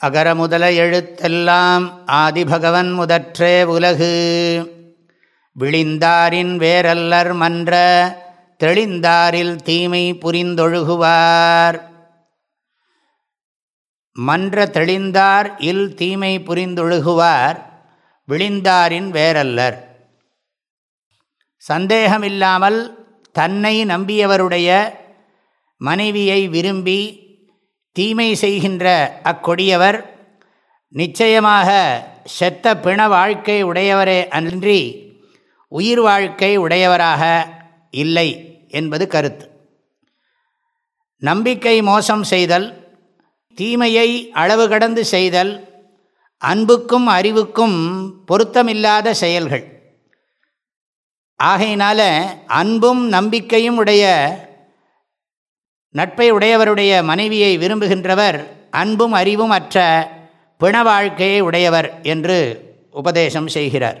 அகர முதல எழுத்தெல்லாம் ஆதிபகவன் முதற்றே உலகு. விழிந்தாரின் வேரல்லர் மன்ற தெளிந்தாரில் தீமை புரிந்தொழுகுவார். மன்ற தெளிந்தார் இல் தீமை புரிந்தொழுகுவார் விழிந்தாரின் வேரல்லர் சந்தேகமில்லாமல் தன்னை நம்பியவருடைய மனைவியை விரும்பி தீமை செய்கின்ற அக்கொடியவர் நிச்சயமாக செத்த பிண வாழ்க்கை உடையவரே அன்றி உயிர் வாழ்க்கை உடையவராக இல்லை என்பது கருத்து. நம்பிக்கை மோசம் செய்தல் தீமையை அளவு கடந்து செய்தல் அன்புக்கும் அறிவுக்கும் பொருத்தமில்லாத செயல்கள். ஆகையினால அன்பும் நம்பிக்கையும் உடைய நட்பை உடையவருடைய மனைவியை விரும்புகின்றவர் அன்பும் அறிவும் அற்ற பிண வாழ்க்கையை உடையவர் என்று உபதேசம் செய்கிறார்.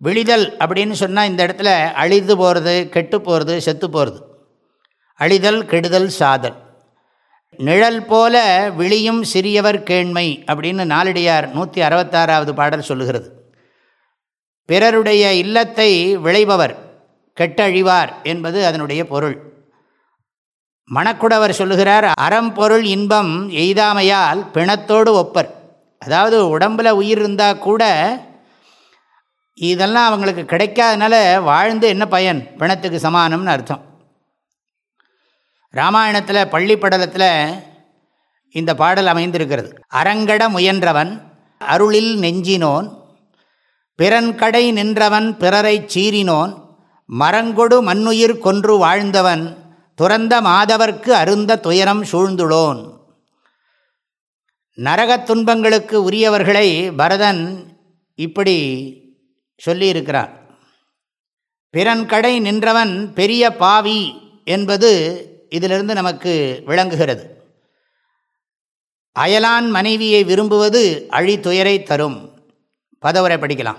விழிதல் அப்படின்னு சொன்னால் இந்த இடத்துல அழிந்து போகிறது கெட்டு போகிறது செத்து போகிறது அழிதல் கெடுதல் சாதல். நிழல் போல விழியும் சிறியவர் கேண்மை அப்படின்னு நாலடியார் நூற்றி அறுபத்தாறாவது பாடல் சொல்லுகிறது. பிறருடைய இல்லத்தை விளைபவர் கெட்டழிவார் என்பது அதனுடைய பொருள். மணக்குடவர் சொல்லுகிறார் அறம்பொருள் இன்பம் எய்தாமையால் பிணத்தோடு ஒப்பர். அதாவது உடம்பில் உயிர் இருந்தால் கூட இதெல்லாம் அவங்களுக்கு கிடைக்காதனால வாழ்ந்து என்ன பயன்? பிணத்துக்கு சமானம்னு அர்த்தம். ராமாயணத்தில் பள்ளிப்படலத்தில் இந்த பாடல் அமைந்திருக்கிறது. அரங்கட முயன்றவன் அருளில் நெஞ்சினோன் பிறன்கடை நின்றவன் பிறரை சீறினோன் மரங்கொடு மண்ணுயிர் கொன்று வாழ்ந்தவன் துறந்த மாதவர்க்கு அருந்த துயரம் சூழ்ந்துளோன். நரகத் துன்பங்களுக்கு உரியவர்களை பரதன் இப்படி சொல்லியிருக்கிறான். பிறன் கடை நின்றவன் பெரிய பாவி என்பது இதிலிருந்து நமக்கு விளங்குகிறது. அயலான் மனைவியை விரும்புவது அழி துயரை தரும் பதவுரை படிக்கலாம்.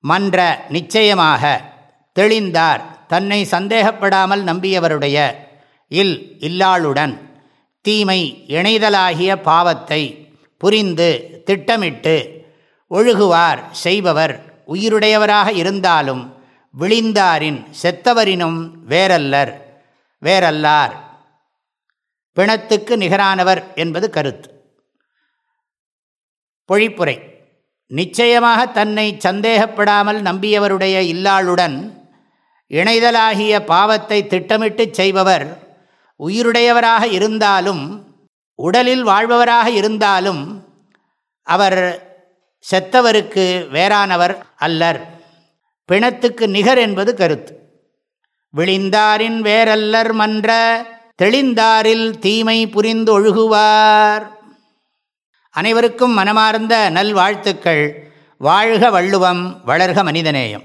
மன்ற நிச்சயமாக தெளிந்தார் தன்னை சந்தேகப்படாமல் நம்பியவருடைய இல் இல்லாளுடன் தீமை இணைதலாகிய பாவத்தை புரிந்து திட்டமிட்டு ஒழுகுவார் செய்பவர் உயிருடையவராக இருந்தாலும் விழிந்தாரின் செத்தவரினும் வேறல்லர் வேறல்லார். பிணத்துக்கு நிகரானவர் என்பது கருத்து. பொழிப்புரை. நிச்சயமாக தன்னை சந்தேகப்படாமல் நம்பியவருடைய இல்லாளுடன் இணைதலாகிய பாவத்தை திட்டமிட்டு செய்பவர் உயிருடையவராக இருந்தாலும் உடலில் வாழ்பவராக இருந்தாலும் அவர் செத்தவருக்கு வேறானவர் அல்லர். பிணத்துக்கு நிகர் என்பது கருத்து. விழிந்தாரின் வேறல்லர் மன்ற தெளிந்தாரில் தீமை புரிந்து ஒழுகுவார். அனைவருக்கும் மனமார்ந்த நல்வாழ்த்துக்கள். வாழ்க வள்ளுவம் வளர்க மனிதநேயம்.